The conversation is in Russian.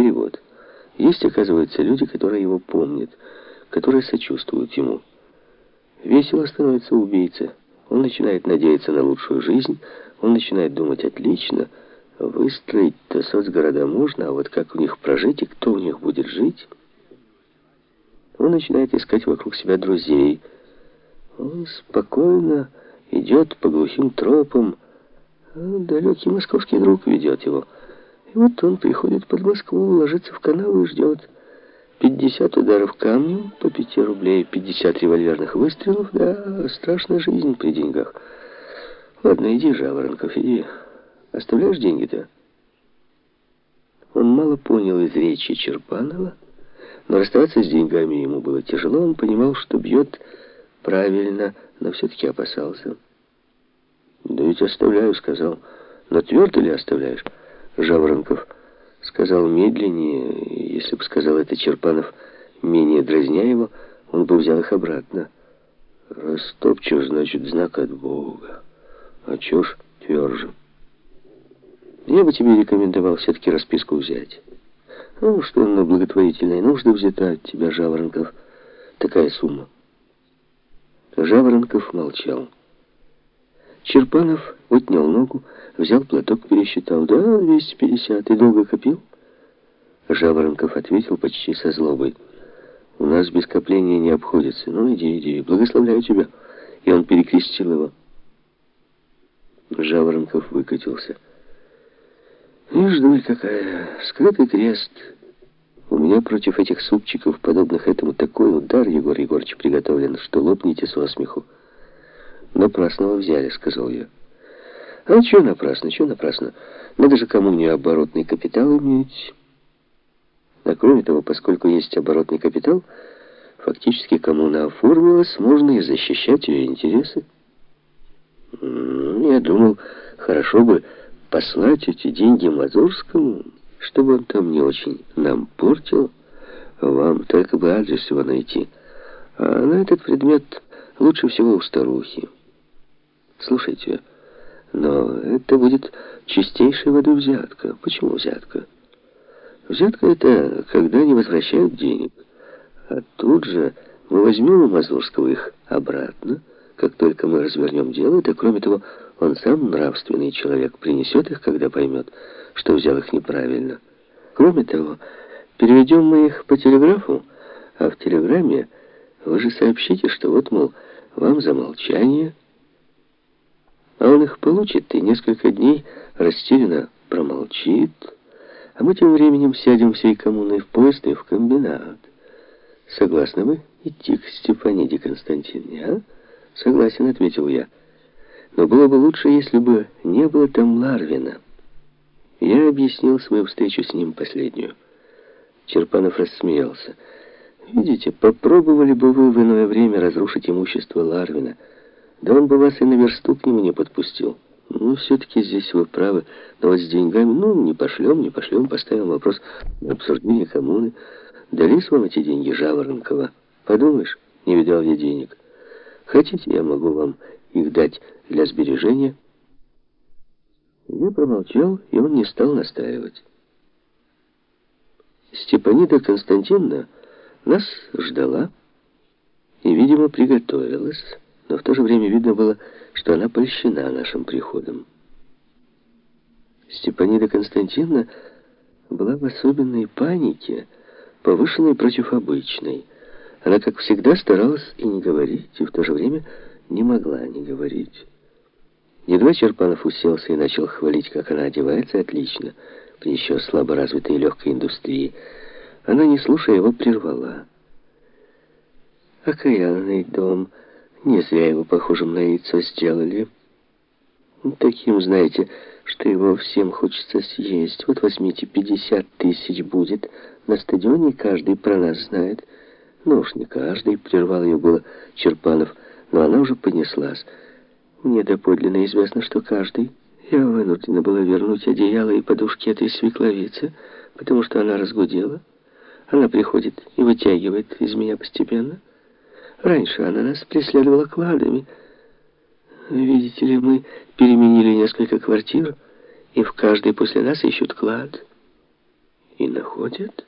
Перевод. Есть, оказывается, люди, которые его помнят, которые сочувствуют ему. Весело становится убийца. Он начинает надеяться на лучшую жизнь, он начинает думать отлично. Выстроить-то соцгорода можно, а вот как в них прожить и кто в них будет жить? Он начинает искать вокруг себя друзей. Он спокойно идет по глухим тропам, далекий московский друг ведет его. И вот он приходит под Москву, ложится в канаву и ждет. 50 ударов камнем по 5 рублей, 50 револьверных выстрелов, да, страшная жизнь при деньгах. Ладно, иди, Жаворонков, иди. Оставляешь деньги-то? Он мало понял из речи Черпанова, но расставаться с деньгами ему было тяжело. Он понимал, что бьет правильно, но все-таки опасался. «Да ведь оставляю», — сказал. «Но твердо ли оставляешь?» Жаворонков сказал медленнее. Если бы сказал это Черпанов, менее дразня его, он бы взял их обратно. «Растопчешь, значит, знак от Бога. А чё ж тверже?» «Я бы тебе рекомендовал все-таки расписку взять. Ну, что на благотворительные нужды взята от тебя, Жаворонков, такая сумма». Жаворонков молчал. Черпанов отнял ногу, взял платок, пересчитал. «Да, 250. И долго копил?» Жаворонков ответил почти со злобой. «У нас без копления не обходится. Ну, иди, иди, благословляю тебя». И он перекрестил его. Жаворонков выкатился. «Ишь, дурь какая! Скрытый крест!» У меня против этих супчиков, подобных этому, такой удар, Егор Егорович, приготовлен, что лопните со смеху. «Напрасно взяли», — сказал я. «А чё напрасно, чё напрасно? Надо же кому не оборотный капитал иметь». А кроме того, поскольку есть оборотный капитал, фактически коммуна оформилась, можно и защищать ее интересы. Я думал, хорошо бы послать эти деньги Мазурскому, чтобы он там не очень нам портил. Вам только бы адрес его найти. А на этот предмет лучше всего у старухи. Слушайте, но это будет чистейшей воды взятка. Почему взятка? Взятка это когда не возвращают денег. А тут же мы возьмем у Мазурского их обратно, как только мы развернем дело, да кроме того, он сам нравственный человек, принесет их, когда поймет, что взял их неправильно. Кроме того, переведем мы их по телеграфу, а в телеграмме вы же сообщите, что вот, мол, вам за молчание а он их получит и несколько дней растерянно промолчит, а мы тем временем сядем всей коммуной в поезд и в комбинат. Согласны вы идти к Степаниде Константиновне, а? Согласен, ответил я. Но было бы лучше, если бы не было там Ларвина. Я объяснил свою встречу с ним последнюю. Черпанов рассмеялся. «Видите, попробовали бы вы в иное время разрушить имущество Ларвина». Да он бы вас и на версту к нему не подпустил. Ну, все-таки здесь вы правы. Но вот с деньгами, ну, не пошлем, не пошлем, поставим вопрос на обсуждение коммуны. Дались вам эти деньги Жаворонкова? Подумаешь, не видал я денег. Хотите, я могу вам их дать для сбережения? Я промолчал, и он не стал настаивать. Степанида Константиновна нас ждала и, видимо, приготовилась но в то же время видно было, что она польщена нашим приходом. Степанида Константиновна была в особенной панике, повышенной против обычной. Она, как всегда, старалась и не говорить, и в то же время не могла не говорить. Едва Черпанов уселся и начал хвалить, как она одевается отлично, при еще слабо развитой легкой индустрии, она, не слушая его, прервала. «Окаянный дом!» Не зря его похожим на яйцо сделали. Таким, знаете, что его всем хочется съесть. Вот возьмите, 50 тысяч будет. На стадионе каждый про нас знает. Ну уж не каждый, прервал ее было Черпанов, но она уже понеслась. Мне доподлинно известно, что каждый. Я вынуждена была вернуть одеяло и подушки этой свекловице, потому что она разгудела. Она приходит и вытягивает из меня постепенно. Раньше она нас преследовала кладами. Видите ли, мы переменили несколько квартир, и в каждой после нас ищут клад. И находят?